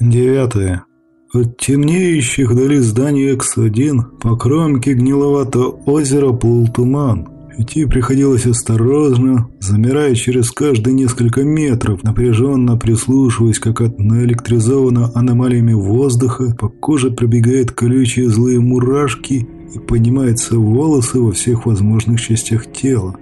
Девятое. От темнеющих вдали зданий X1 по кромке гниловатого озера плыл туман. Идти приходилось осторожно, замирая через каждые несколько метров, напряженно прислушиваясь, как от наэлектризованного аномалиями воздуха по коже пробегают колючие злые мурашки и поднимаются волосы во всех возможных частях тела.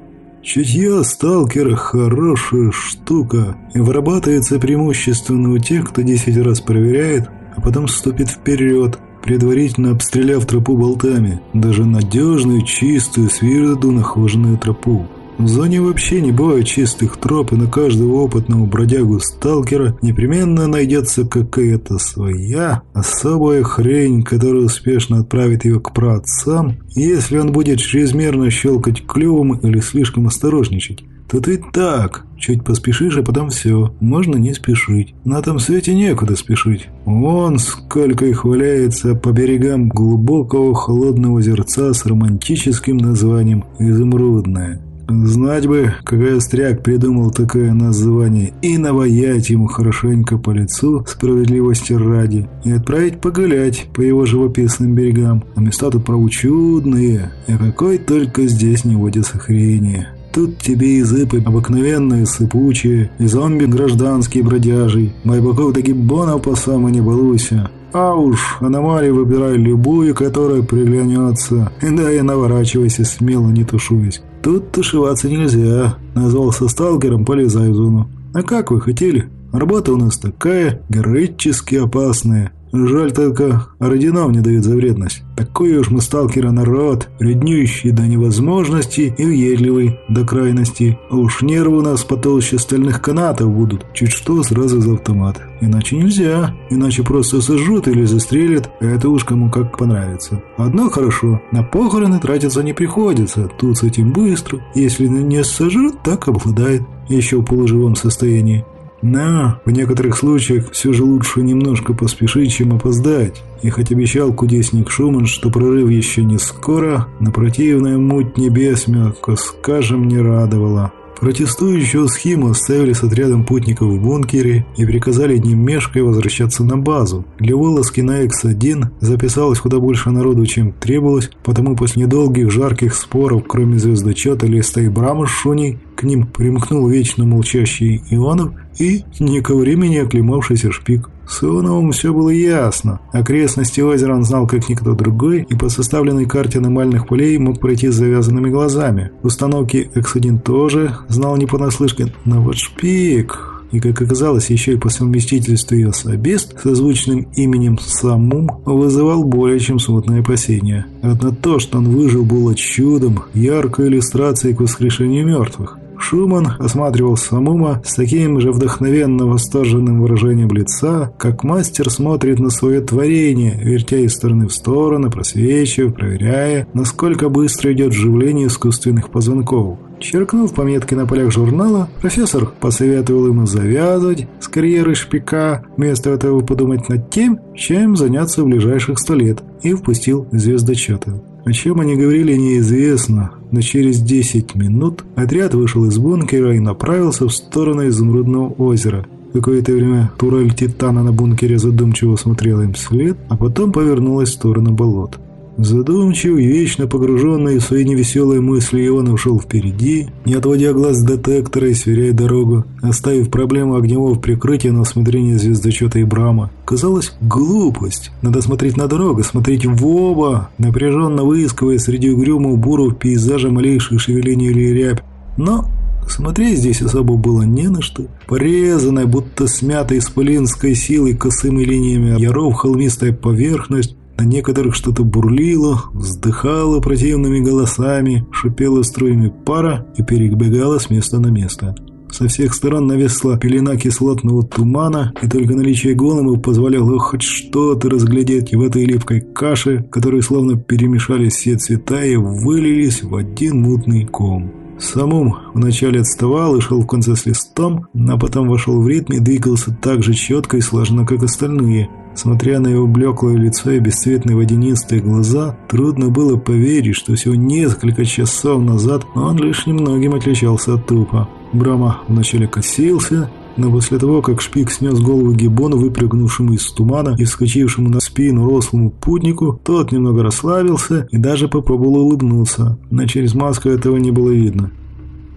Чутье сталкера – хорошая штука и вырабатывается преимущественно у тех, кто десять раз проверяет, а потом ступит вперед, предварительно обстреляв тропу болтами, даже надежную, чистую, с виду нахоженную тропу. В зоне вообще не бывает чистых троп, и на каждого опытного бродягу-сталкера непременно найдется какая-то своя особая хрень, которая успешно отправит его к праотцам, если он будет чрезмерно щелкать клювом или слишком осторожничать. Тут ведь так, чуть поспешишь, а потом все, можно не спешить. На том свете некуда спешить. Вон сколько их валяется по берегам глубокого холодного озерца с романтическим названием «Изумрудное». Знать бы, какой остряк придумал такое название, и наваять ему хорошенько по лицу, справедливости ради, и отправить погулять по его живописным берегам. А места тут правда чудные, и какой только здесь не водится хрени. Тут тебе и зыпы обыкновенные, сыпучие, и зомби гражданские бродяжий, байбаков да гиббонов по самой не балуйся. А уж аномалии выбирай любую, которая приглянется. Да и наворачивайся смело, не тушуясь. Тут тушеваться нельзя. Назвался сталкером, полезай в зону. А как вы хотели? Работа у нас такая, героически опасная. Жаль только, орденов не дают за вредность. Такой уж мы сталкера народ, реднющий до невозможности и въедливый до крайности. А уж нервы у нас потолще стальных канатов будут. Чуть что, сразу за автомат. Иначе нельзя. Иначе просто сожрут или застрелят. Это уж кому как понравится. Одно хорошо, на похороны тратиться не приходится. Тут с этим быстро. Если не сожрут, так обладает. Еще в полуживом состоянии. Но в некоторых случаях все же лучше немножко поспешить, чем опоздать. И хоть обещал кудесник Шуман, что прорыв еще не скоро, на противная муть небес, мягко скажем, не радовала. Протестующую схему оставили с отрядом путников в бункере и приказали не мешкая возвращаться на базу. Для вылазки на X1 записалось куда больше народу, чем требовалось, потому после недолгих жарких споров, кроме звездочета Листа и Брама с Шуней, к ним примкнул вечно молчащий Иванов и не ко времени оклемавшийся шпик. С Ивановым все было ясно. Окрестности озера он знал как никто другой и по составленной карте аномальных полей мог пройти с завязанными глазами. Установки X1 тоже знал не понаслышке, но вот шпик... И, как оказалось, еще и по совместительству ее особист со звучным именем Самум вызывал более чем смутное опасения. Одно то, что он выжил, было чудом, яркой иллюстрацией к воскрешению мертвых. Шуман осматривал Самума с таким же вдохновенно восторженным выражением лица, как мастер смотрит на свое творение, вертя из стороны в сторону, просвечивая, проверяя, насколько быстро идет вживление искусственных позвонков. Черкнув пометки на полях журнала, профессор посоветовал ему завязывать с карьеры шпика, вместо этого подумать над тем, чем заняться в ближайших сто лет, и впустил звездочета. О чем они говорили, неизвестно, но через 10 минут отряд вышел из бункера и направился в сторону Изумрудного озера. Какое-то время турель Титана на бункере задумчиво смотрела им вслед, а потом повернулась в сторону болот. Задумчивый, вечно погруженный в свои невеселые мысли, он ушел впереди, не отводя глаз детектора и сверяя дорогу, оставив проблему огневого прикрытия на усмотрение звездочета Ибрама. Казалось, глупость. Надо смотреть на дорогу, смотреть в оба, напряженно выискивая среди угрюмых буров пейзажа малейших шевелений или рябь. Но Смотреть здесь особо было не на что. Порезанная, будто смятая исполинской силой косыми линиями яров холмистая поверхность на некоторых что-то бурлило, вздыхало противными голосами, шипело струями пара и перебегало с места на место. Со всех сторон навесла пелена кислотного тумана, и только наличие голема позволяло хоть что-то разглядеть в этой липкой каше, которые словно перемешались все цвета и вылились в один мутный ком. Самум вначале отставал и шел в конце с листом, а потом вошел в ритм и двигался так же четко и слаженно, как остальные – Смотря на его блеклое лицо и бесцветные водянистые глаза, трудно было поверить, что всего несколько часов назад он лишь немногим отличался от трупа. Брама вначале косился, Но после того, как Шпик снес голову Гиббону, выпрыгнувшему из тумана и вскочившему на спину рослому путнику, тот немного расслабился и даже попробовал улыбнуться, но через маску этого не было видно.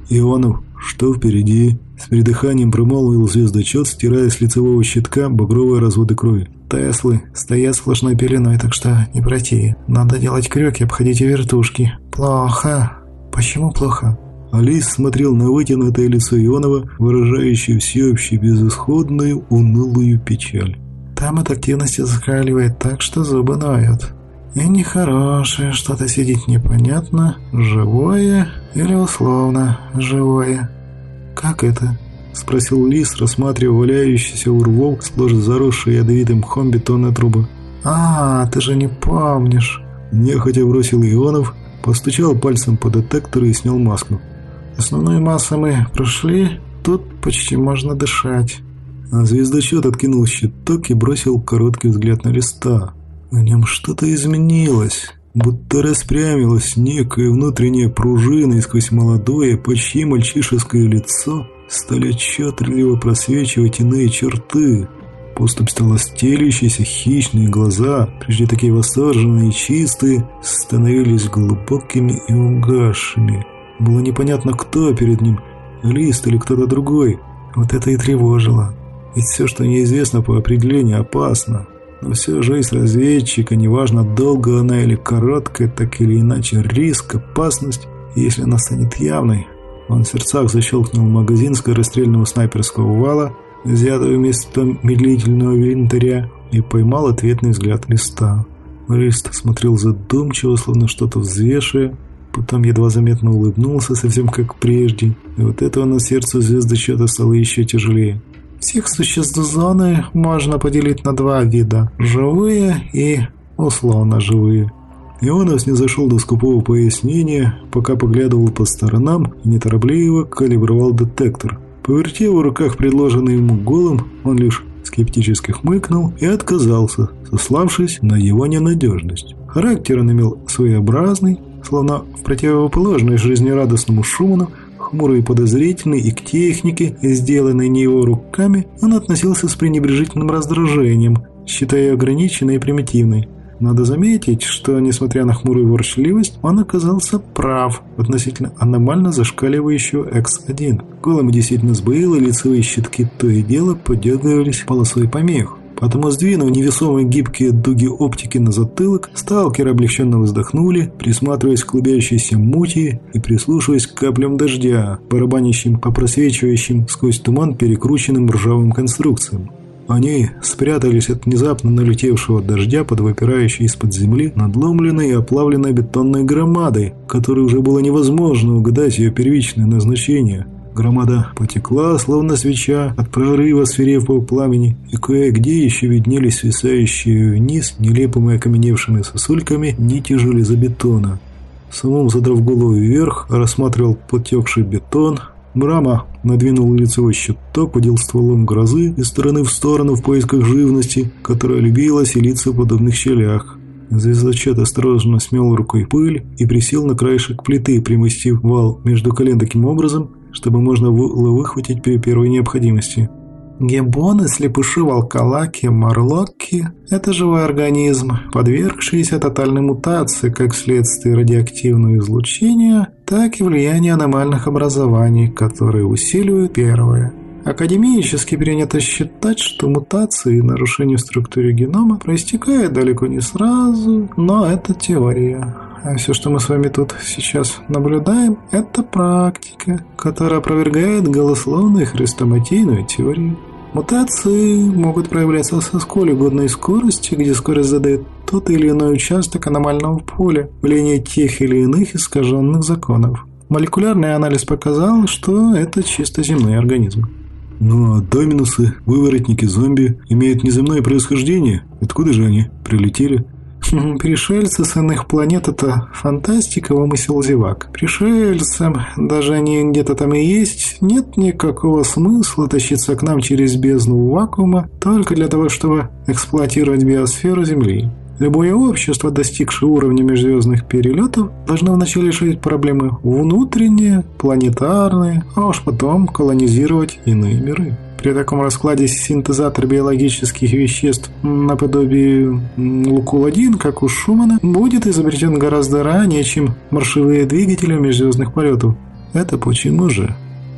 «Ионов, что впереди?» С придыханием промолвил звездочет, стирая с лицевого щитка багровые разводы крови. «Теслы стоят сплошной пеленой, так что не пройти. Надо делать крюки, обходите вертушки». «Плохо. Почему плохо?» Алис смотрел на вытянутое лицо Ионова, выражающее всеобщую безысходную, унылую печаль. «Там от активности закаливает так, что зубы ноют. И нехорошее что-то сидит непонятно, живое или условно живое». «Как это?» – спросил Лис, рассматривая валяющийся у рвов, сплошь заросший ядовитым мхом бетонной трубы. «А, ты же не помнишь!» Нехотя бросил Ионов, постучал пальцем по детектору и снял маску. Основную массу мы прошли, тут почти можно дышать. А звездочет откинул щиток и бросил короткий взгляд на листа. В нем что-то изменилось, будто распрямилась некая внутренняя пружина, и сквозь молодое, почти мальчишеское лицо стали отчетливо просвечивать иные черты. Поступь стала стелящейся, хищные глаза, прежде такие восторженные и чистые, становились глубокими и угасшими. Было непонятно, кто перед ним, Лист или кто-то другой. Вот это и тревожило. Ведь все, что неизвестно по определению, опасно. Но все жизнь разведчика, неважно, долго она или короткая, так или иначе, риск, опасность, если она станет явной, он в сердцах защелкнул магазин скорострельного снайперского вала, взятого вместо медлительного винтаря, и поймал ответный взгляд листа. Лист смотрел задумчиво, словно что-то взвешивая, Потом едва заметно улыбнулся, совсем как прежде. И вот этого на сердце звездочета стало еще тяжелее. Всех существ зоны можно поделить на два вида – живые и условно живые. Ионов не зашел до скупого пояснения, пока поглядывал по сторонам и неторопливо калибровал детектор. Повертев в руках предложенный ему голым, он лишь скептически хмыкнул и отказался, сославшись на его ненадежность. Характер он имел своеобразный, словно в противоположность жизнерадостному Шуману, хмурый и подозрительный, и к технике, сделанной не его руками, он относился с пренебрежительным раздражением, считая ее ограниченной и примитивной. Надо заметить, что, несмотря на хмурую ворчливость, он оказался прав относительно аномально зашкаливающего X1. Голым действительно сбоило, лицевые щитки то и дело подергивались полосой помех. Потому, сдвинув невесомые гибкие дуги оптики на затылок, сталкеры облегченно вздохнули, присматриваясь к клубящейся мути и прислушиваясь к каплям дождя, барабанящим по просвечивающим сквозь туман перекрученным ржавым конструкциям. Они спрятались от внезапно налетевшего дождя под выпирающей из-под земли надломленной и оплавленной бетонной громадой, которой уже было невозможно угадать ее первичное назначение – Громада потекла, словно свеча, от прорыва свирепого пламени, и кое-где еще виднелись свисающие вниз нелепыми окаменевшими сосульками нити железобетона. Самом задрав голову вверх, рассматривал потекший бетон. Брама надвинул лицевой щиток, подел стволом грозы из стороны в сторону в поисках живности, которая любила селиться в подобных щелях. Звездочет осторожно смел рукой пыль и присел на краешек плиты, примостив вал между колен таким образом, чтобы можно было выхватить при первой необходимости. Гебоны, слепыши, волколаки, марлоки – это живой организм, подвергшийся тотальной мутации как вследствие радиоактивного излучения, так и влияния аномальных образований, которые усиливают первое. Академически принято считать, что мутации и нарушения в структуре генома проистекают далеко не сразу, но это теория. А все, что мы с вами тут сейчас наблюдаем, это практика, которая опровергает голословную хрестоматийную теорию. Мутации могут проявляться со сколь угодной скорости, где скорость задает тот или иной участок аномального поля, влияние тех или иных искаженных законов. Молекулярный анализ показал, что это чисто земные организмы. Ну а доминусы, выворотники, зомби имеют неземное происхождение? Откуда же они? Прилетели? Пришельцы с иных планет – это фантастика, вымысел зевак. Пришельцам, даже они где-то там и есть, нет никакого смысла тащиться к нам через бездну вакуума только для того, чтобы эксплуатировать биосферу Земли. Любое общество, достигшее уровня межзвездных перелетов, должно вначале решить проблемы внутренние, планетарные, а уж потом колонизировать иные миры. При таком раскладе синтезатор биологических веществ наподобие Лукул-1, как у Шумана, будет изобретен гораздо ранее, чем маршевые двигатели межзвездных полетов. Это почему же?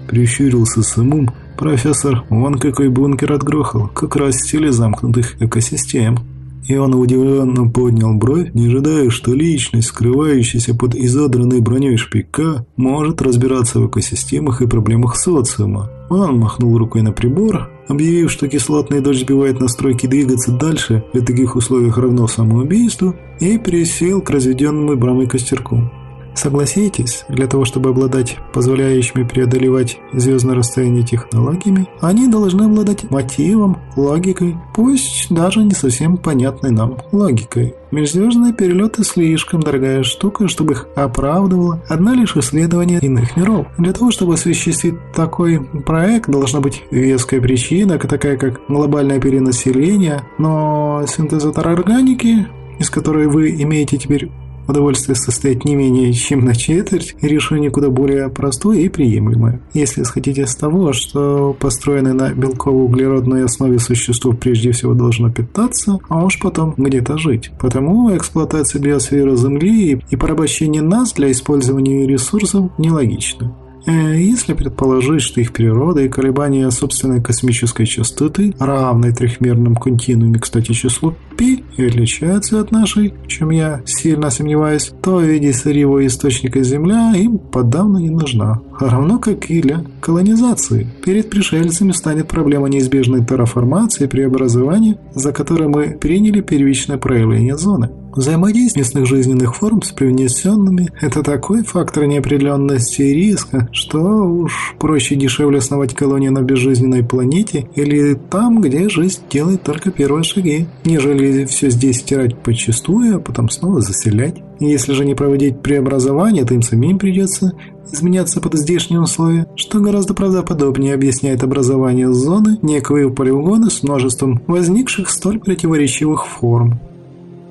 Прищурился самум профессор. Вон какой бункер отгрохал, как раз в стиле замкнутых экосистем. И он удивленно поднял бровь, не ожидая, что личность, скрывающаяся под изодранной броней шпика, может разбираться в экосистемах и проблемах социума. Он махнул рукой на прибор, объявив, что кислотный дождь сбивает настройки двигаться дальше в таких условиях равно самоубийству, и пересел к разведенному брамой костерку. Согласитесь, для того, чтобы обладать позволяющими преодолевать звездное расстояние технологиями, они должны обладать мотивом, логикой, пусть даже не совсем понятной нам логикой. Межзвездные перелеты слишком дорогая штука, чтобы их оправдывало одна лишь исследование иных миров. Для того, чтобы осуществить такой проект, должна быть веская причина, такая как глобальное перенаселение, но синтезатор органики, из которой вы имеете теперь Удовольствие состоит не менее чем на четверть, и решение куда более простое и приемлемое. Если сходить с того, что построенное на белково-углеродной основе существо прежде всего должно питаться, а уж потом где-то жить. Потому эксплуатация биосферы Земли и порабощение нас для использования ресурсов нелогично. Э, если предположить, что их природа и колебания собственной космической частоты равны трехмерным континууме, кстати, числу пи, и отличаются от нашей, в чем я сильно сомневаюсь, то в виде сырьевого источника Земля им подавно не нужна. Равно как и для колонизации. Перед пришельцами станет проблема неизбежной терраформации и преобразования, за которой мы приняли первичное проявление зоны. Взаимодействие местных жизненных форм с привнесенными – это такой фактор неопределенности и риска, что уж проще дешевле основать колонию на безжизненной планете или там, где жизнь делает только первые шаги, нежели все здесь стирать подчистую, а потом снова заселять. Если же не проводить преобразование, то им самим придется изменяться под здешние условия, что гораздо правдоподобнее объясняет образование зоны некого полигона с множеством возникших столь противоречивых форм.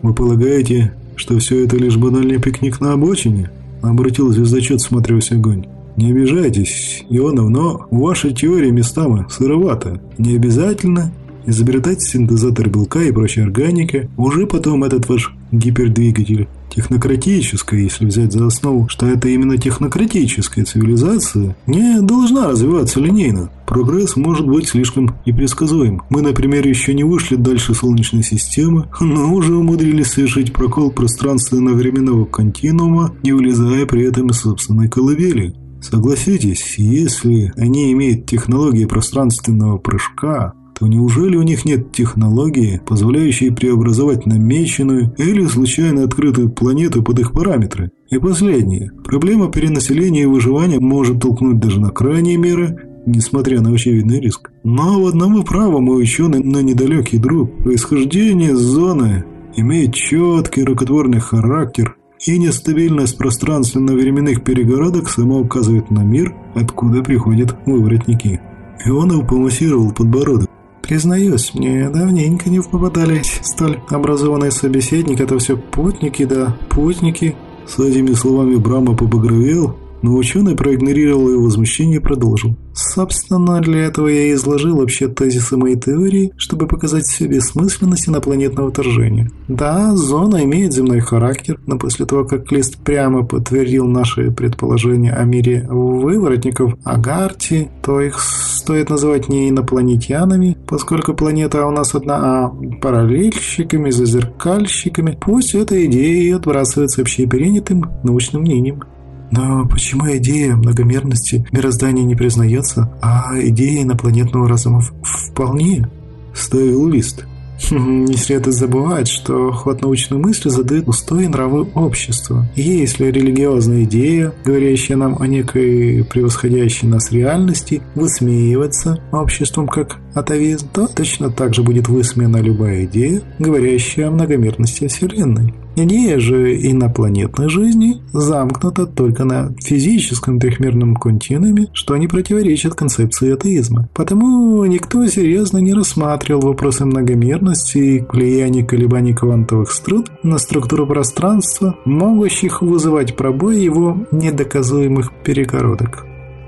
«Вы полагаете, что все это лишь банальный пикник на обочине?» Обратил звездочет, смотрясь огонь. «Не обижайтесь, Ионов, но ваша теория местами сыровата. Не обязательно изобретать синтезатор белка и прочей органики, уже потом этот ваш гипердвигатель. Технократическая, если взять за основу, что это именно технократическая цивилизация, не должна развиваться линейно. Прогресс может быть слишком непредсказуем. Мы, например, еще не вышли дальше Солнечной системы, но уже умудрились совершить прокол пространственно-временного континуума, не вылезая при этом из собственной колыбели. Согласитесь, если они имеют технологии пространственного прыжка, то неужели у них нет технологии, позволяющей преобразовать намеченную или случайно открытую планету под их параметры? И последнее. Проблема перенаселения и выживания может толкнуть даже на крайние меры, несмотря на очевидный риск. Но в одном и право мой ученый на недалекий друг. Происхождение зоны имеет четкий рукотворный характер, и нестабильность пространственно-временных перегородок сама указывает на мир, откуда приходят выворотники. Ионов помассировал подбородок. Признаюсь, мне давненько не попадались столь образованные собеседники, это все путники, да, путники. С этими словами Брама побагровел, но ученый проигнорировал его возмущение и продолжил. Собственно, для этого я и изложил вообще тезисы моей теории, чтобы показать всю бессмысленность инопланетного вторжения. Да, зона имеет земной характер, но после того, как Клист прямо подтвердил наши предположения о мире выворотников Агарти, то их стоит называть не инопланетянами, поскольку планета у нас одна, а параллельщиками, зазеркальщиками. Пусть эта идея и отбрасывается общепринятым научным мнением. Но почему идея многомерности мироздания не признается, а идея инопланетного разума вполне? Ставил лист. Не следует забывать, что ход научной мысли задает устои нравы общества. Если религиозная идея, говорящая нам о некой превосходящей нас реальности, высмеивается обществом как атовизм, то точно так же будет высмеяна любая идея, говорящая о многомерности Вселенной. Идея же инопланетной жизни замкнута только на физическом трехмерном континууме, что не противоречит концепции атеизма. Потому никто серьезно не рассматривал вопросы многомерности и влияния колебаний квантовых струн на структуру пространства, могущих вызывать пробой его недоказуемых перегородок.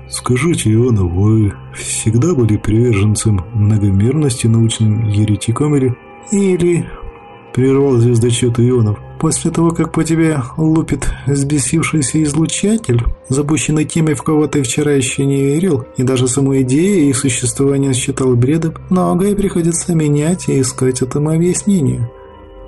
Скажите, Ионов, вы всегда были приверженцем многомерности, научным еретиком или... Или... Прервал звездочет Ионов. После того, как по тебе лупит взбесившийся излучатель, запущенный теми, в кого ты вчера еще не верил, и даже саму идею их существования считал бредом, многое приходится менять и искать этому объяснение.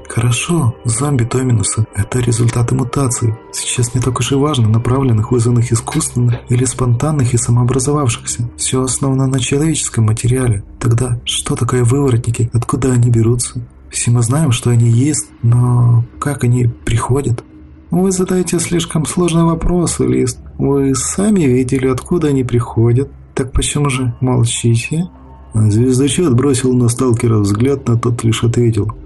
Хорошо, зомби-доминусы – это результаты мутаций. Сейчас не так уж и важно, направленных, вызванных искусственно или спонтанных и самообразовавшихся. Все основано на человеческом материале. Тогда что такое выворотники? Откуда они берутся? Все мы знаем, что они есть, но как они приходят? Вы задаете слишком сложный вопрос, Лист. Вы сами видели, откуда они приходят. Так почему же молчите? Звездочет бросил на сталкера взгляд, но тот лишь ответил –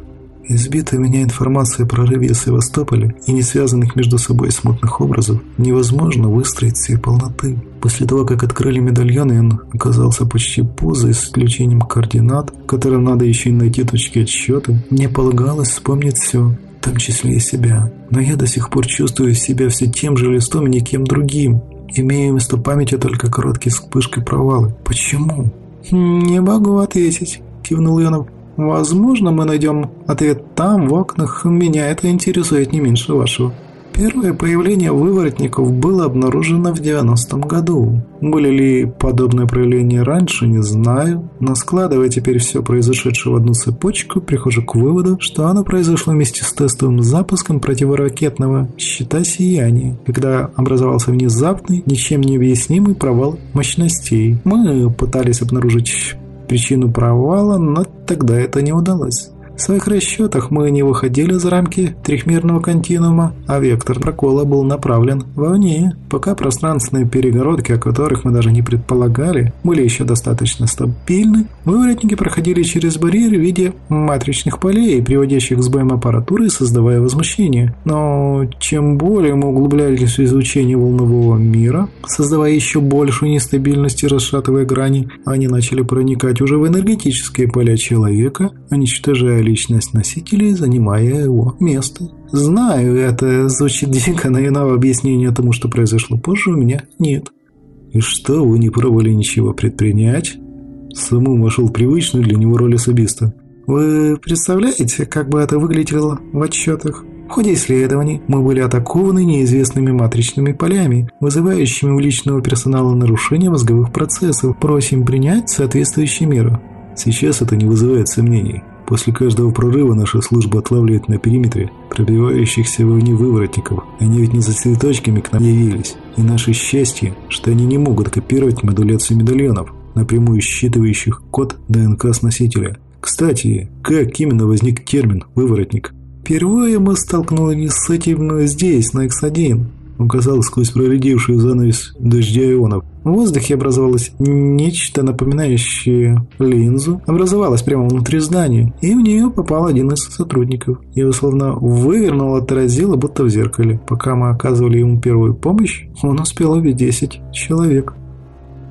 Избитая меня информация о прорыве Севастополя и не связанных между собой смутных образов невозможно выстроить всей полноты. После того, как открыли медальоны, он оказался почти поза исключением координат, которым надо еще и найти точки отсчета. Мне полагалось вспомнить все, в том числе и себя. Но я до сих пор чувствую себя все тем же листом и никем другим. Имея вместо памяти только короткие вспышки провалы. Почему? «Не могу ответить», – кивнул Янов. Возможно, мы найдем ответ там, в окнах. Меня это интересует не меньше вашего. Первое появление выворотников было обнаружено в 90-м году. Были ли подобные проявления раньше, не знаю. Но складывая теперь все произошедшее в одну цепочку, прихожу к выводу, что оно произошло вместе с тестовым запуском противоракетного щита сияния, когда образовался внезапный, ничем не объяснимый провал мощностей. Мы пытались обнаружить причину провала, но тогда это не удалось. В своих расчетах мы не выходили за рамки трехмерного континуума, а вектор прокола был направлен вовне, пока пространственные перегородки, о которых мы даже не предполагали, были еще достаточно стабильны, выворотники проходили через барьеры в виде матричных полей, приводящих к сбоям аппаратуры, создавая возмущение. Но чем более мы углублялись в изучение волнового мира, создавая еще большую нестабильность и расшатывая грани, они начали проникать уже в энергетические поля человека, уничтожая личность носителя, занимая его место. Знаю, это звучит дико, но иного объяснения тому, что произошло позже, у меня нет. И что, вы не пробовали ничего предпринять? Саму вошел привычную для него роль особиста. Вы представляете, как бы это выглядело в отчетах? В ходе исследований мы были атакованы неизвестными матричными полями, вызывающими у личного персонала нарушение мозговых процессов. Просим принять соответствующие меры. Сейчас это не вызывает сомнений. После каждого прорыва наша служба отлавливает на периметре пробивающихся вовне выворотников. Они ведь не за цветочками к нам явились. И наше счастье, что они не могут копировать модуляцию медальонов, напрямую считывающих код ДНК с носителя. Кстати, как именно возник термин «выворотник»? Впервые мы столкнулись с этим здесь, на X1 указал сквозь проредевшую занавес дождя ионов. В воздухе образовалось нечто напоминающее линзу. Образовалось прямо внутри здания, и в нее попал один из сотрудников. Его словно вывернул, отразило, будто в зеркале. Пока мы оказывали ему первую помощь, он успел увидеть 10 человек.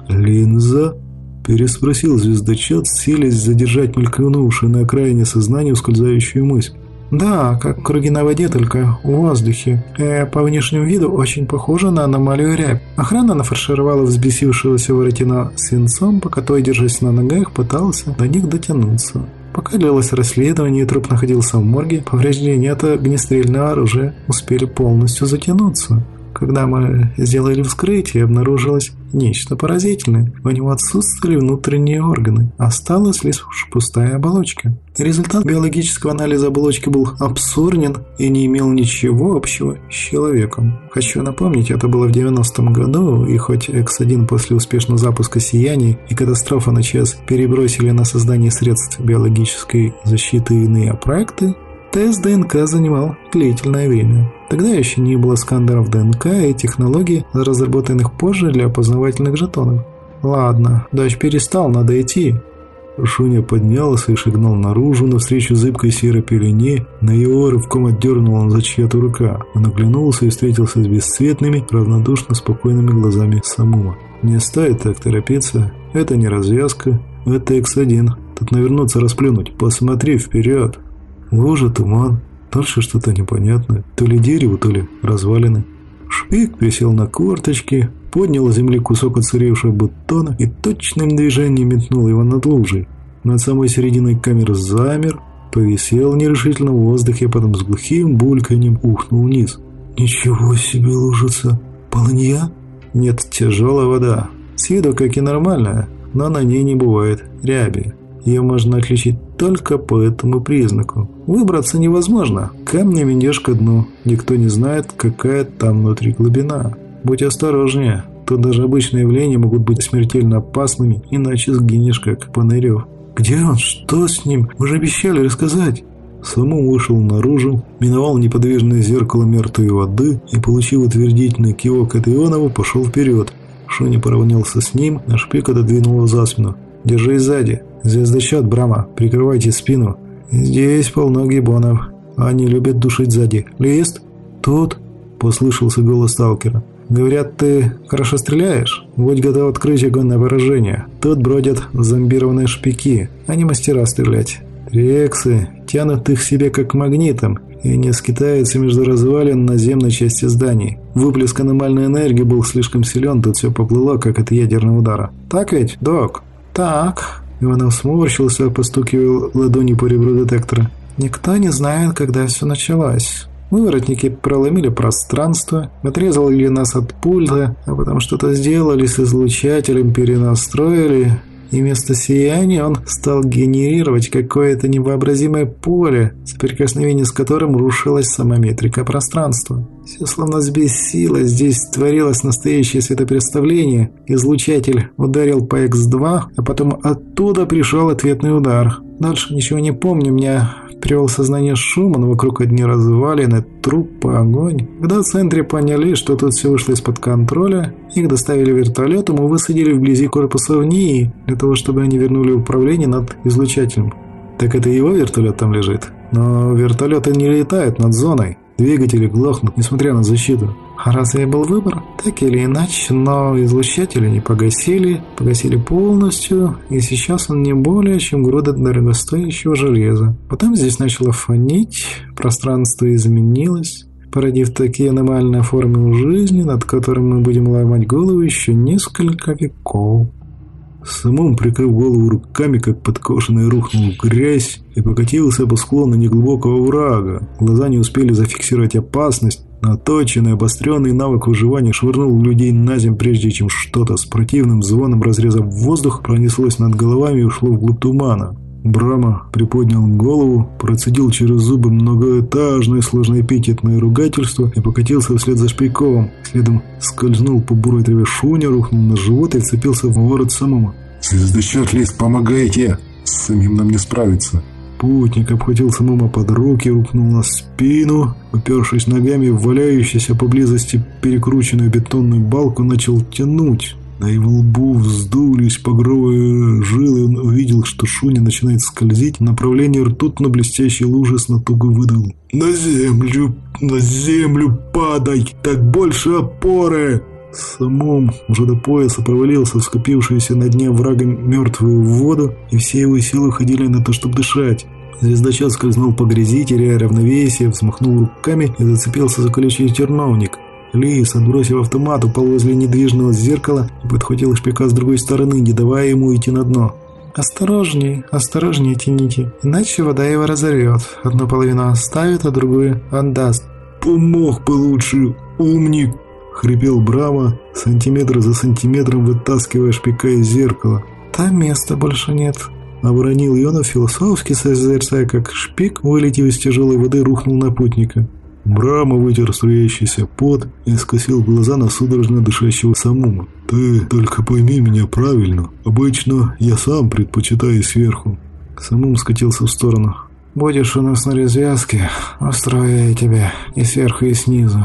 «Линза?» – переспросил звездочет, селись задержать мелькнувшую на окраине сознания ускользающую мысль. Да, как круги на воде, только в воздухе. Э, по внешнему виду очень похоже на аномалию рябь. Охрана нафаршировала взбесившегося воротина свинцом, пока той, держась на ногах, пытался до них дотянуться. Пока длилось расследование труп находился в морге, повреждения от огнестрельного оружия успели полностью затянуться. Когда мы сделали вскрытие, обнаружилось нечто поразительное. У него отсутствовали внутренние органы, осталась лишь пустая оболочка. Результат биологического анализа оболочки был абсурден и не имел ничего общего с человеком. Хочу напомнить, это было в 90-м году, и хоть X1 после успешного запуска сияний и катастрофа на час перебросили на создание средств биологической защиты иные проекты, Тест ДНК занимал длительное время. Тогда еще не было сканеров ДНК и технологий, разработанных позже для опознавательных жетонов. «Ладно, дождь перестал, надо идти». Шуня поднялся и шагнул наружу навстречу зыбкой серой пелене. На его рывком отдернул он за чья-то рука. Он оглянулся и встретился с бесцветными, равнодушно спокойными глазами Самума. «Не стоит так торопиться. Это не развязка. Это X1. Тут навернуться расплюнуть. Посмотри вперед!» Лужа, туман, дальше что-то непонятное. То ли дерево, то ли развалины. Шпик присел на корточки, поднял с земли кусок отсыревшего бутона и точным движением метнул его над лужей. Над самой серединой камеры замер, повисел нерешительно в воздухе, а потом с глухим бульканьем ухнул вниз. «Ничего себе лужица! Полынья?» «Нет, тяжелая вода. С виду как и нормальная, но на ней не бывает ряби. Ее можно отличить только по этому признаку. Выбраться невозможно. Камнем идешь ко дну. Никто не знает, какая там внутри глубина. Будь осторожнее. Тут даже обычные явления могут быть смертельно опасными, иначе сгинешь, как Панырев. «Где он? Что с ним? Вы же обещали рассказать!» Саму вышел наружу, миновал неподвижное зеркало мертвой воды и, получив утвердительный кивок от Ионова, пошел вперед. Шуни поравнялся с ним, а шпик отодвинул его за спину. «Держись сзади!» «Звездочет, Брама, прикрывайте спину. Здесь полно гибонов. Они любят душить сзади. Лист?» «Тут?» – послышался голос сталкера. «Говорят, ты хорошо стреляешь? Будь готов открыть огонь на. Тут бродят зомбированные шпики. Они мастера стрелять. Рексы тянут их себе как магнитом, и не скитаются между развалин наземной части зданий. Выплеск аномальной энергии был слишком силен, тут все поплыло, как от ядерного удара. Так ведь, док? Так. Иванов сморщился, постукивал ладони по ребру детектора. «Никто не знает, когда все началось. Выворотники проломили пространство, отрезали нас от пульта, а потом что-то сделали с излучателем, перенастроили, и вместо сияния он стал генерировать какое-то невообразимое поле, с прикосновением с которым рушилась сама метрика пространства. Все словно сбесило, здесь творилось настоящее светопредставление. Излучатель ударил по X2, а потом оттуда пришел ответный удар. Дальше ничего не помню, меня привел сознание шума, но вокруг одни развалины, трупы, огонь. Когда в центре поняли, что тут все вышло из-под контроля, их доставили вертолетом и высадили вблизи корпуса в НИИ, для того, чтобы они вернули управление над излучателем. Так это его вертолет там лежит? Но вертолеты не летают над зоной. Двигатели глохнут, несмотря на защиту. А разве был выбор? Так или иначе, но излучатели не погасили, погасили полностью, и сейчас он не более, чем груда дорогостоящего железа. Потом здесь начало фонить, пространство изменилось, породив такие аномальные формы жизни, над которыми мы будем ломать голову еще несколько веков. Самым прикрыв голову руками, как подкошенный, рухнул в грязь и покатился по склону неглубокого врага. Глаза не успели зафиксировать опасность, но точенный, обостренный навык выживания швырнул людей на землю, прежде чем что-то с противным звоном, разрезав воздух, пронеслось над головами и ушло вглубь тумана. Брама приподнял голову, процедил через зубы многоэтажное сложноэпитетное ругательство и покатился вслед за Шпейковым. Следом скользнул по бурой траве шуня, рухнул на живот и вцепился в ворот самому. «Звездочет лист, помогайте! С самим нам не справиться!» Путник обхватил самому под руки, рухнул на спину, упершись ногами в валяющуюся поблизости перекрученную бетонную балку, начал тянуть. На его лбу вздулись погровые жилы, он увидел, что Шуня начинает скользить в направлении ртутно-блестящей лужи с натугой выдал. «На землю! На землю падай! Так больше опоры!» Самом уже до пояса провалился в скопившуюся на дне врага мертвую воду, и все его силы уходили на то, чтобы дышать. Звездочет скользнул по грязи, теряя равновесие, взмахнул руками и зацепился за колючий терновник. Лис, отбросив автомат, упал возле недвижного зеркала и подхватил шпика с другой стороны, не давая ему идти на дно. «Осторожней, осторожней тяните, иначе вода его разорвет. Одну половину оставит, а другую отдаст». «Помог бы лучше, умник!» — хрипел Брама, сантиметр за сантиметром вытаскивая шпика из зеркала. «Там места больше нет», — оборонил Йона философски, созерцая, как шпик, вылетев из тяжелой воды, рухнул на путника. Брама вытер струящийся пот и скосил глаза на судорожно дышащего Самума. «Ты только пойми меня правильно. Обычно я сам предпочитаю сверху». Самум скатился в сторону. «Будешь у нас на развязке, устрою я тебя и сверху, и снизу.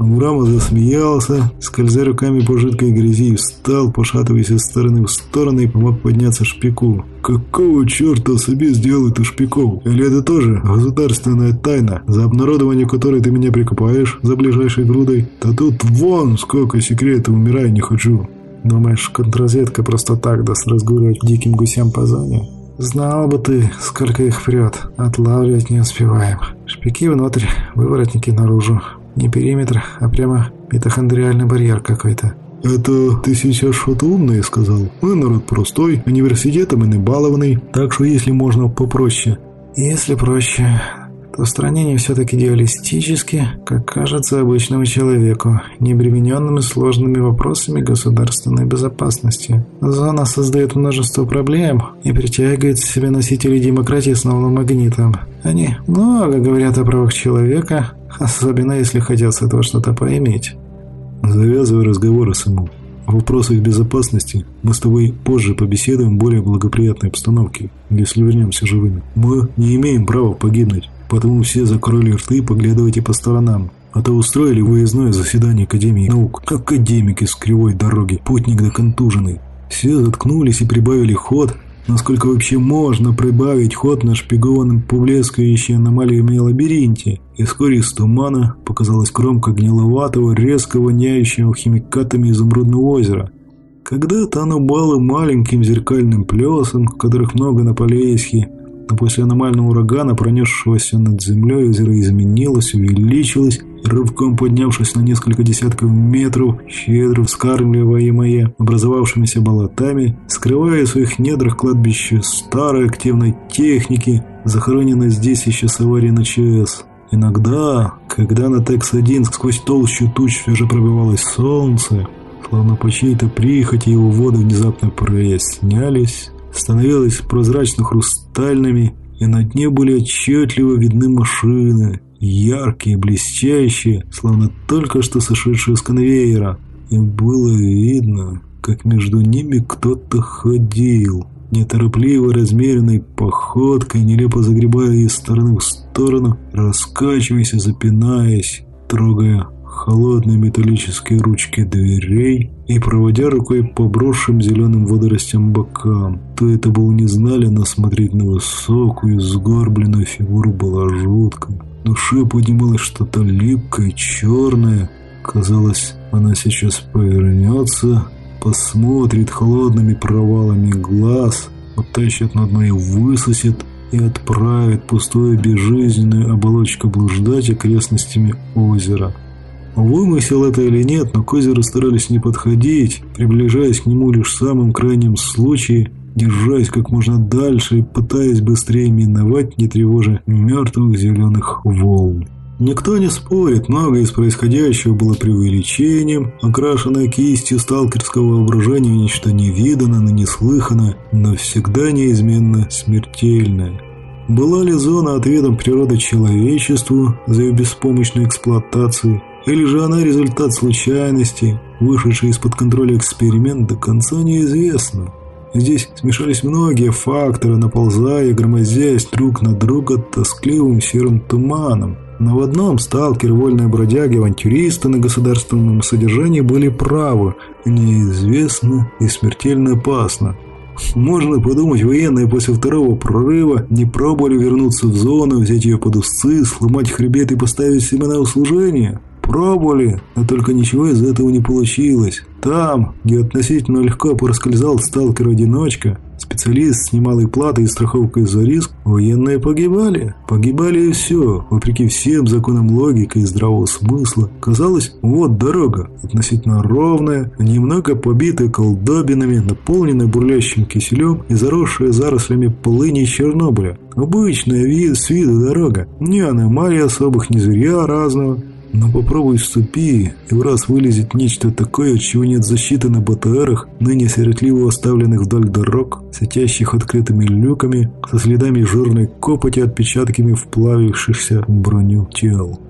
Мурама засмеялся, скользя руками по жидкой грязи, встал, пошатываясь из стороны в сторону и помог подняться шпику. «Какого черта себе сделал ты шпиков? Или это тоже государственная тайна, за обнародование которой ты меня прикопаешь за ближайшей грудой? Да тут вон сколько секретов, умирай не хочу!» «Думаешь, контрразведка просто так даст разгуливать диким гусям по зоне?» «Знал бы ты, сколько их прет. Отлавливать не успеваем. Шпики внутрь, выворотники наружу. Не периметр, а прямо митохондриальный барьер какой-то. «Это ты сейчас что-то умное сказал? Мы народ простой, университетом и не балованный, так что если можно попроще». «Если проще, то устранение все-таки идеалистически, как кажется обычному человеку, не обремененными сложными вопросами государственной безопасности. Зона создает множество проблем и притягивает к себе носителей демократии основным магнитом. Они много говорят о правах человека, особенно если хотят с этого что-то поиметь. Завязывай разговоры с ему. В вопросах безопасности мы с тобой позже побеседуем в более благоприятной обстановке, если вернемся живыми. Мы не имеем права погибнуть, потому все закрыли рты и поглядывайте по сторонам. А то устроили выездное заседание Академии наук. Академики с кривой дороги, путник до контуженный. Все заткнулись и прибавили ход, насколько вообще можно прибавить ход на шпигованном поблескающей аномалиями лабиринте, и вскоре из тумана показалась кромка гниловатого, резко воняющего химикатами изумрудного озера. Когда-то оно было маленьким зеркальным плесом, которых много на Полесье, но после аномального урагана, пронесшегося над землей, озеро изменилось, увеличилось, рывком поднявшись на несколько десятков метров, щедро вскармливаемое образовавшимися болотами, скрывая в своих недрах кладбище старой активной техники, захороненной здесь еще с аварии на ЧС. Иногда, когда на Текс-1 сквозь толщу туч все же пробивалось солнце, словно по чьей-то прихоти его воды внезапно прояснялись, становились прозрачно-хрустальными, и на дне были отчетливо видны машины, яркие, блестящие, словно только что сошедшие с конвейера. И было видно, как между ними кто-то ходил, неторопливо размеренной походкой, нелепо загребая из стороны в сторону, раскачиваясь и запинаясь, трогая холодные металлические ручки дверей и проводя рукой по брошенным зеленым водоростям бокам. То это был не знали, но смотреть на высокую, сгорбленную фигуру было жутко. В душе поднималось что-то липкое, черное. Казалось, она сейчас повернется, посмотрит холодными провалами глаз, утащит на дно и высосет, и отправит пустую безжизненную оболочку блуждать окрестностями озера. Вымысел это или нет, но к озеру старались не подходить, приближаясь к нему лишь в самом крайнем случае, держась как можно дальше и пытаясь быстрее миновать, не тревожа мертвых зеленых волн. Никто не спорит, многое из происходящего было преувеличением, окрашенное кистью сталкерского воображения нечто невиданное, но неслыханное, но всегда неизменно смертельное. Была ли зона ответом природы человечеству за ее беспомощную эксплуатацию, или же она результат случайности, вышедший из-под контроля эксперимент, до конца неизвестно. Здесь смешались многие факторы, наползая и громозясь друг на друга тоскливым серым туманом. Но в одном сталкер, вольные бродяги, авантюристы на государственном содержании были правы. Неизвестно и смертельно опасно. Можно подумать, военные после второго прорыва не пробовали вернуться в зону, взять ее под усы, сломать хребет и поставить себя на услужение. Пробовали, но только ничего из этого не получилось. Там, где относительно легко проскользал сталкер-одиночка, специалист с немалой платой и страховкой за риск, военные погибали. Погибали и все, вопреки всем законам логики и здравого смысла. Казалось, вот дорога, относительно ровная, немного побитая колдобинами, наполненная бурлящим киселем и заросшая зарослями полыни Чернобыля. Обычная вид с виду дорога, ни аномалий особых, ни зря разного. Но попробуй вступи, и в раз вылезет нечто такое, чего нет защиты на БТРах, ныне сиротливо оставленных вдоль дорог, светящих открытыми люками, со следами жирной копоти, отпечатками вплавившихся в броню тел.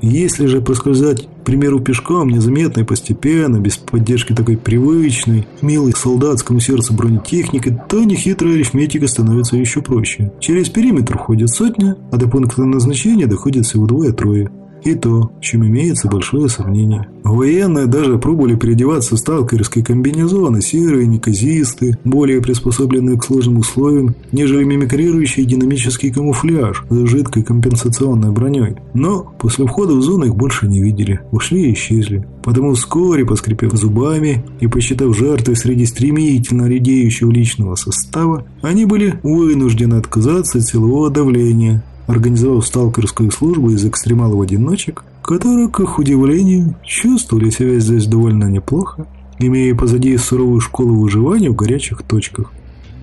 Если же проскользать, к примеру, пешком, незаметно и постепенно, без поддержки такой привычной, милой солдатскому сердцу бронетехники, то нехитрая арифметика становится еще проще. Через периметр входит сотня, а до пункта назначения доходит всего двое-трое. И то, в чем имеется большое сомнение. Военные даже пробовали переодеваться в сталкерские комбинезоны, серые, неказистые, более приспособленные к сложным условиям, нежели мимикрирующий динамический камуфляж с жидкой компенсационной броней. Но после входа в зону их больше не видели, ушли и исчезли. Потому вскоре, поскрипев зубами и посчитав жертвы среди стремительно редеющего личного состава, они были вынуждены отказаться от силового давления, организовав сталкерскую службу из экстремалов-одиночек, которые, к их удивлению, чувствовали себя здесь довольно неплохо, имея позади суровую школу выживания в горячих точках.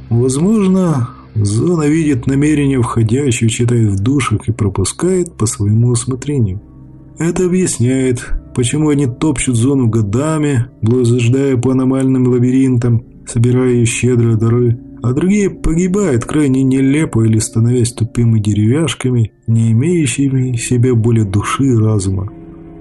Возможно, зона видит намерение входящего, читает в душах и пропускает по своему усмотрению. Это объясняет, почему они топчут зону годами, блуждая по аномальным лабиринтам, собирая щедрые дары, а другие погибают крайне нелепо или становясь тупыми деревяшками, не имеющими себе более души и разума.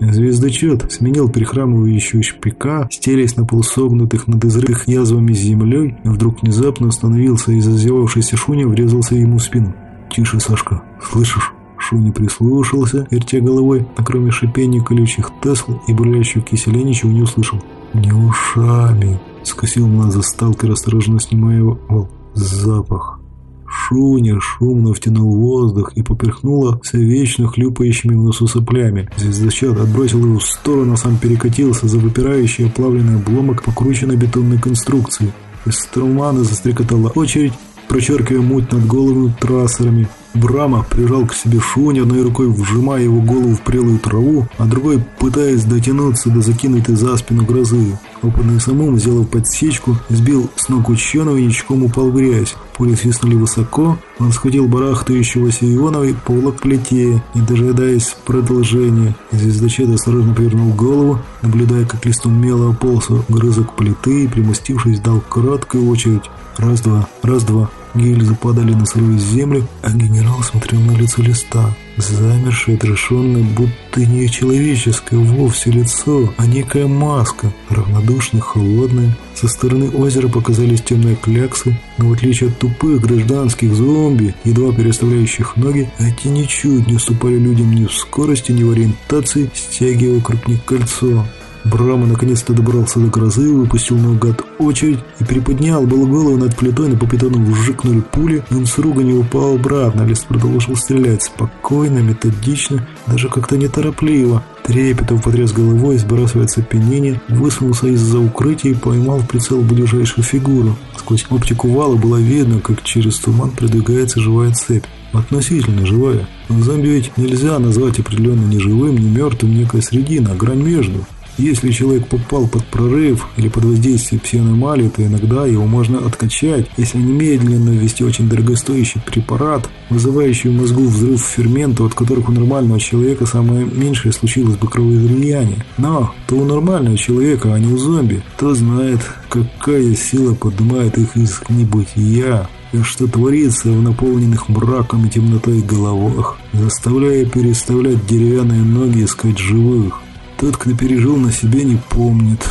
Звездочет сменил прихрамывающую шпика, стелясь на полусогнутых над изрытых язвами землей, и вдруг внезапно остановился и зазевавшийся Шуня врезался ему в спину. «Тише, Сашка, слышишь?» Шуни прислушался, вертя головой, а кроме шипения колючих Тесла и бурлящего киселя ничего не услышал. «Не ушами!» — скосил глаза сталкер, осторожно снимая его запах. Шуня шумно втянул воздух и поперхнула все вечно хлюпающими в носу соплями. Звездочет отбросил его в сторону, сам перекатился за выпирающий оплавленный обломок покрученной бетонной конструкции. Из тумана застрекотала очередь, прочеркивая муть над головами трассерами. Брама прижал к себе Шунь, одной рукой вжимая его голову в прелую траву, а другой пытаясь дотянуться до закинутой за спину грозы. Опытный самому, сделав подсечку, сбил с ног ученого и ничком упал в грязь. Пули свистнули высоко, он схватил барахтающегося Ионова и поволок к плите, не дожидаясь продолжения. Звездочет осторожно повернул голову, наблюдая, как листом мела ополза грызок плиты и, примостившись, дал краткую очередь. Раз-два, раз-два. Гильзы падали на сырую землю, а генерал смотрел на лицо листа. Замершее, отрешенное, будто не человеческое вовсе лицо, а некая маска, равнодушная, холодная. Со стороны озера показались темные кляксы, но в отличие от тупых гражданских зомби, едва переставляющих ноги, эти ничуть не уступали людям ни в скорости, ни в ориентации, стягивая вокруг них кольцо. Брама наконец-то добрался до грозы, выпустил наугад очередь и приподнял был голову над плитой, на по питону вжикнули пули, но он с руганью упал обратно, лист продолжил стрелять спокойно, методично, даже как-то неторопливо. Трепетов потряс головой, сбрасывая оцепенение, высунулся из-за укрытия и поймал в прицел ближайшую фигуру. Сквозь оптику вала было видно, как через туман продвигается живая цепь. Относительно живая. Зомби ведь нельзя назвать определенно ни живым, ни мертвым, некая средина, грань между. Если человек попал под прорыв или под воздействие псианомалии, то иногда его можно откачать, если немедленно ввести очень дорогостоящий препарат, вызывающий в мозгу взрыв ферментов, от которых у нормального человека самое меньшее случилось бы кровоизлияние. Но то у нормального человека, а не у зомби, кто знает, какая сила поднимает их из небытия и что творится в наполненных мраком и темнотой головах, заставляя переставлять деревянные ноги искать живых. Тот, кто пережил на себе, не помнит.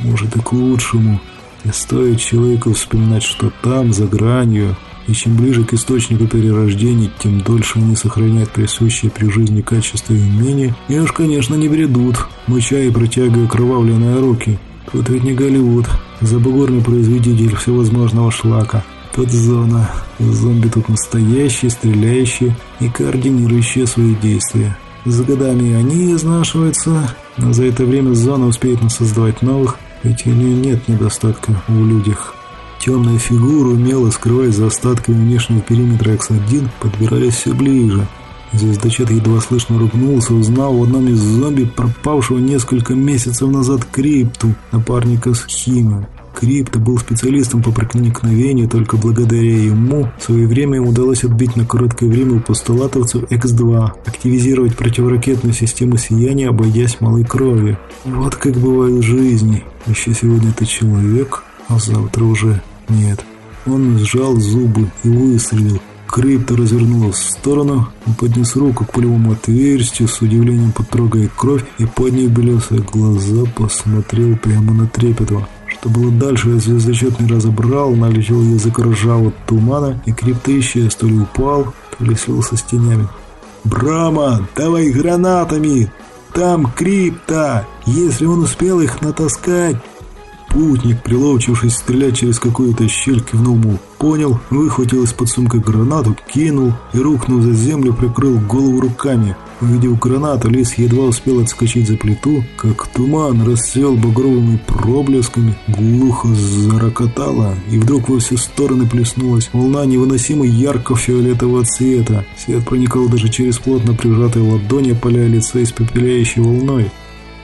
Может и к лучшему. И стоит человеку вспоминать, что там, за гранью, и чем ближе к источнику перерождений, тем дольше они сохраняют присущие при жизни качества и умения. И уж, конечно, не бредут, мыча и протягивая кровавленные руки. Тут ведь не Голливуд, забугорный производитель всевозможного шлака. Тут зона. Зомби тут настоящие, стреляющие и координирующие свои действия. С годами они изнашиваются, но за это время зона успеет создавать новых, ведь у нее нет недостатка в людях. Темная фигура, умело скрываясь за остатками внешнего периметра X1, подбирались все ближе. Звездочет едва слышно ругнулся, узнал в одном из зомби пропавшего несколько месяцев назад Крипту, напарника с Хима. Крипто был специалистом по проникновению, только благодаря ему в свое время им удалось отбить на короткое время у постулатовцев X-2, активизировать противоракетную систему сияния, обойдясь малой кровью. Вот как бывает в жизни. Еще сегодня ты человек, а завтра уже нет. Он сжал зубы и выстрелил. Крипто развернула в сторону, он поднес руку к пулевому отверстию, с удивлением потрогая кровь, и подняв белесые глаза, посмотрел прямо на Трепетова. Что было дальше, звездочет не разобрал, налетел язык ржавого тумана, и исчез, то ли упал, то ли слился с тенями. «Брама, давай гранатами! Там крипта! Если он успел их натаскать!» Путник, приловчившись стрелять через какую-то щель, кивнул ему. Понял, выхватил из-под сумка гранату, кинул и, рухнув за землю, прикрыл голову руками. Увидев гранату, лис едва успел отскочить за плиту, как туман расцвел багровыми проблесками, глухо зарокотало, и вдруг во все стороны плеснулась волна невыносимо ярко-фиолетового цвета. Свет проникал даже через плотно прижатые ладони, поля лицо испепеляющей волной.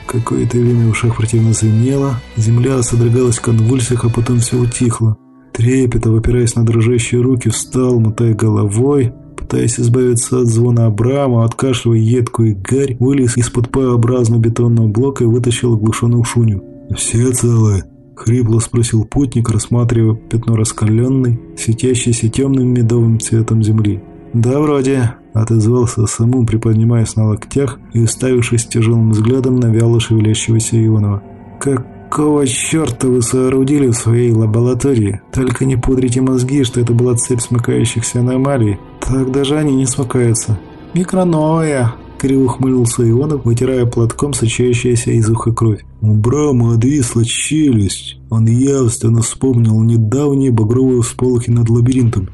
Какое-то время в ушах противно звенело, земля содрогалась в конвульсиях, а потом все утихло. Трепетов, опираясь на дрожащие руки, встал, мотая головой, пытаясь избавиться от звона Абрама, откашливая едкую гарь, вылез из-под П-образного бетонного блока и вытащил оглушенную шуню. «Все целы?» — хрипло спросил путник, рассматривая пятно раскаленной, светящейся темным медовым цветом земли. «Да, вроде», — отозвался самум, приподнимаясь на локтях и уставившись тяжелым взглядом на вяло шевелящегося Ионова. «Какого черта вы соорудили в своей лаборатории? Только не пудрите мозги, что это была цепь смыкающихся аномалий. Так даже они не смыкаются». «Микроновая», — криво ухмыльнулся Ионов, вытирая платком сочащаяся из уха кровь. У Брама отвисла челюсть. Он явственно вспомнил недавние багровые всполохи над лабиринтом.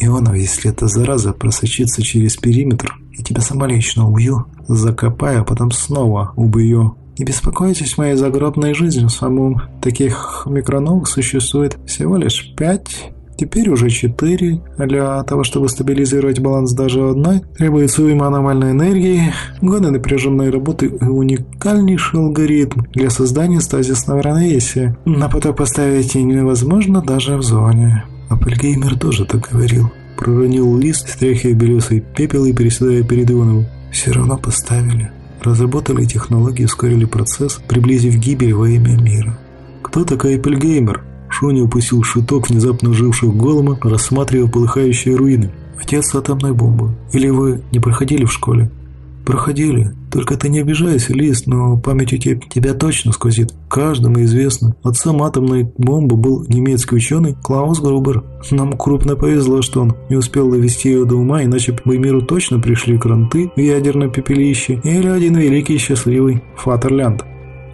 Ионов, если эта зараза просочится через периметр, я тебя самолично убью, закопаю, а потом снова убью. Не беспокойтесь моей загробной жизнью самым. Таких микроновых существует всего лишь пять. Теперь уже четыре. Для того, чтобы стабилизировать баланс даже одной, требуется уйма аномальной энергии, годы напряженной работы и уникальнейший алгоритм для создания стазисного равновесия. На поток поставить невозможно даже в зоне. Аппельгеймер тоже так говорил. Проронил лист, стряхивая белесый пепел и переседая перед Ивановым. Все равно поставили. Разработали технологии, ускорили процесс, приблизив гибель во имя мира. Кто такая Аппельгеймер? Шони упустил шуток, внезапно живший в голому, рассматривая полыхающие руины. Отец атомной бомбы. Или вы не проходили в школе? «Проходили. Только ты не обижайся, Лист, но память у тебя, тебя точно сквозит. Каждому известно. Отцом атомной бомбы был немецкий ученый Клаус Грубер. Нам крупно повезло, что он не успел довести ее до ума, иначе бы миру точно пришли кранты в ядерном пепелище или один великий счастливый Фатерлянд».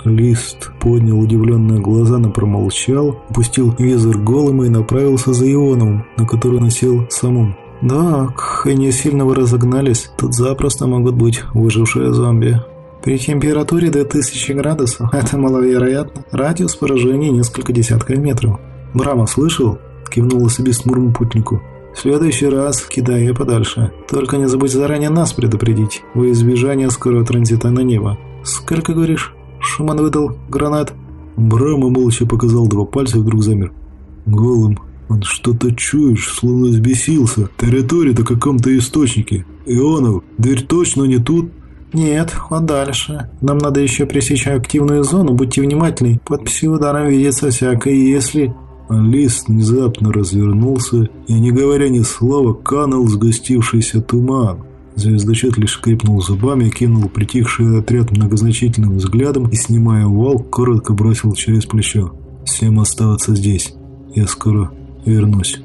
Лист поднял удивленные глаза, но промолчал, опустил визор голым и направился за Ионовым, на который носил самум. Да, они сильно вы разогнались. Тут запросто могут быть выжившие зомби. При температуре до 1000 градусов это маловероятно. Радиус поражения несколько десятков метров. Брама, слышал? Кивнула себе смурому путнику. В следующий раз кидай ее подальше. Только не забудь заранее нас предупредить, во избежание скорого транзита на небо. Сколько, говоришь, Шуман выдал гранат? Брама молча показал два пальца и вдруг замер. Голым он что-то чуешь, словно взбесился. Территория-то каком-то источнике. Ионов, дверь точно не тут? Нет, а дальше. Нам надо еще пресечь активную зону, будьте внимательны. Под пси-ударом видится всякое, если... Лист внезапно развернулся и, не говоря ни слова, канул сгустившийся туман. Звездочет лишь скрипнул зубами, кинул притихший отряд многозначительным взглядом и, снимая вал, коротко бросил через плечо. «Всем оставаться здесь. Я скоро вернусь.